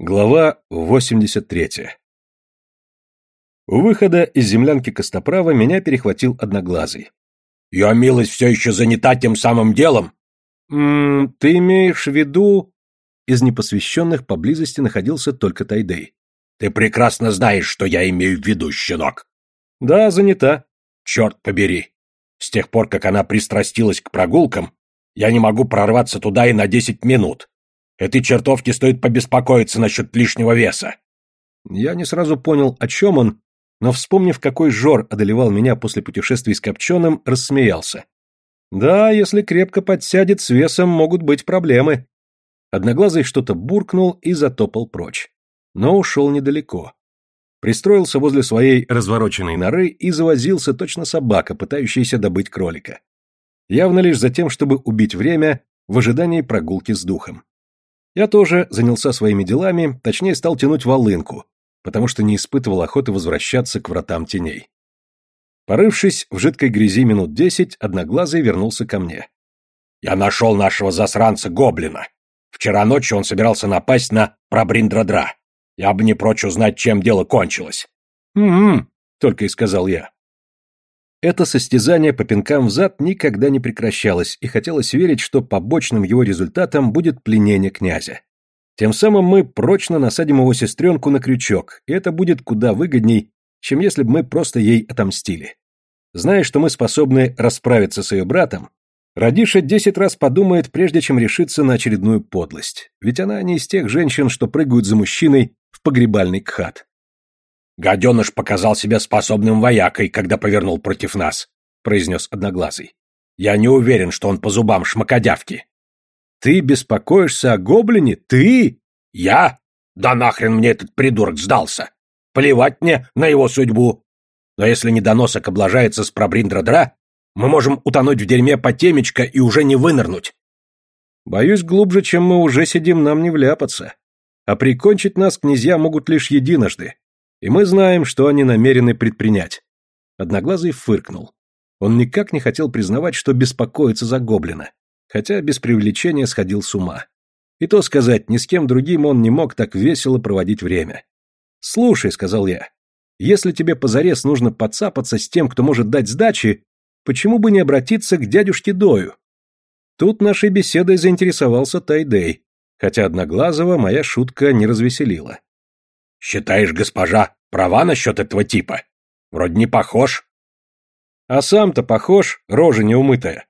Глава 83. У выхода из землянки Костоправа меня перехватил Одноглазый. «Ее милость все еще занята тем самым делом?» «М -м, ты имеешь в виду...» Из непосвященных поблизости находился только Тайдей. «Ты прекрасно знаешь, что я имею в виду, щенок». «Да, занята». «Черт побери. С тех пор, как она пристрастилась к прогулкам, я не могу прорваться туда и на десять минут. Этой чертовке стоит побеспокоиться насчет лишнего веса. Я не сразу понял, о чем он, но, вспомнив, какой жор одолевал меня после путешествий с Копченым, рассмеялся. Да, если крепко подсядет, с весом могут быть проблемы. Одноглазый что-то буркнул и затопал прочь. Но ушел недалеко. Пристроился возле своей развороченной норы и завозился точно собака, пытающаяся добыть кролика. Явно лишь за тем, чтобы убить время в ожидании прогулки с духом. Я тоже занялся своими делами, точнее стал тянуть волынку, потому что не испытывал охоты возвращаться к вратам теней. Порывшись в жидкой грязи минут десять, Одноглазый вернулся ко мне. «Я нашел нашего засранца-гоблина. Вчера ночью он собирался напасть на Прабриндрадра. Я бы не прочь узнать, чем дело кончилось». Только и сказал я. Это состязание по пинкам в зад никогда не прекращалось, и хотелось верить, что побочным его результатом будет пленение князя. Тем самым мы прочно насадим его сестренку на крючок, и это будет куда выгодней, чем если бы мы просто ей отомстили. Зная, что мы способны расправиться с ее братом, Радиша десять раз подумает, прежде чем решиться на очередную подлость, ведь она не из тех женщин, что прыгают за мужчиной в погребальный кхат. «Гаденыш показал себя способным воякой, когда повернул против нас», — произнес Одноглазый. «Я не уверен, что он по зубам шмакодявки». «Ты беспокоишься о гоблине? Ты?» «Я? Да нахрен мне этот придурок сдался! Плевать мне на его судьбу! Но если недоносок облажается с пробриндра-дра, мы можем утонуть в дерьме по темечко и уже не вынырнуть». «Боюсь, глубже, чем мы уже сидим, нам не вляпаться. А прикончить нас князья могут лишь единожды, и мы знаем, что они намерены предпринять. Одноглазый фыркнул. Он никак не хотел признавать, что беспокоится за гоблина, хотя без преувеличения сходил с ума. И то сказать, ни с кем другим он не мог так весело проводить время. «Слушай», — сказал я, — «если тебе позарез нужно подцапаться с тем, кто может дать сдачи, почему бы не обратиться к дядюшке Дою?» Тут нашей беседой заинтересовался Тайдей, хотя Одноглазого моя шутка не развеселила. Считаешь, госпожа, права насчет этого типа? Вроде не похож. А сам-то похож, рожа неумытая.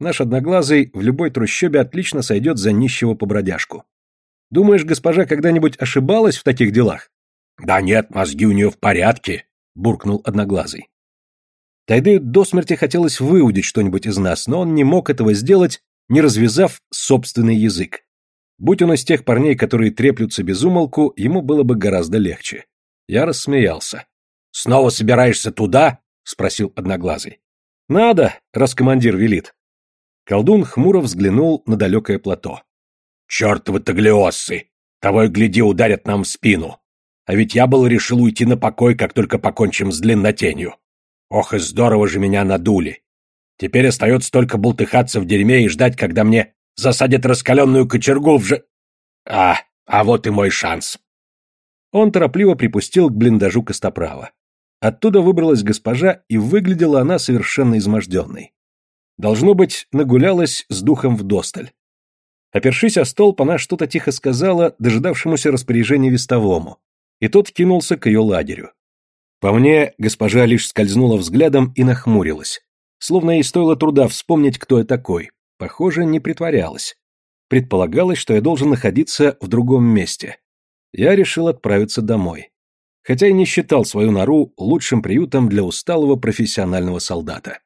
Наш одноглазый в любой трущобе отлично сойдет за нищего побродяжку. Думаешь, госпожа когда-нибудь ошибалась в таких делах? Да нет, мозги у нее в порядке, буркнул одноглазый. Тайдею до смерти хотелось выудить что-нибудь из нас, но он не мог этого сделать, не развязав собственный язык. Будь он из тех парней, которые треплются без умолку, ему было бы гораздо легче. Я рассмеялся. «Снова собираешься туда?» — спросил Одноглазый. «Надо, раз командир велит». Колдун хмуро взглянул на далекое плато. «Чертовы таглиоссы! Того и гляди, ударят нам в спину. А ведь я был решил уйти на покой, как только покончим с длиннотенью. Ох, и здорово же меня надули. Теперь остается только болтыхаться в дерьме и ждать, когда мне засадят раскаленную кочергу в же... А, а вот и мой шанс. Он торопливо припустил к блиндажу Костоправа. Оттуда выбралась госпожа, и выглядела она совершенно изможденной. Должно быть, нагулялась с духом вдосталь. Опершись о столб, она что-то тихо сказала дожидавшемуся распоряжения вестовому, и тот кинулся к ее лагерю. По мне, госпожа лишь скользнула взглядом и нахмурилась, словно ей стоило труда вспомнить, кто я такой, Похоже, не притворялась. Предполагалось, что я должен находиться в другом месте. Я решил отправиться домой. Хотя и не считал свою нору лучшим приютом для усталого профессионального солдата.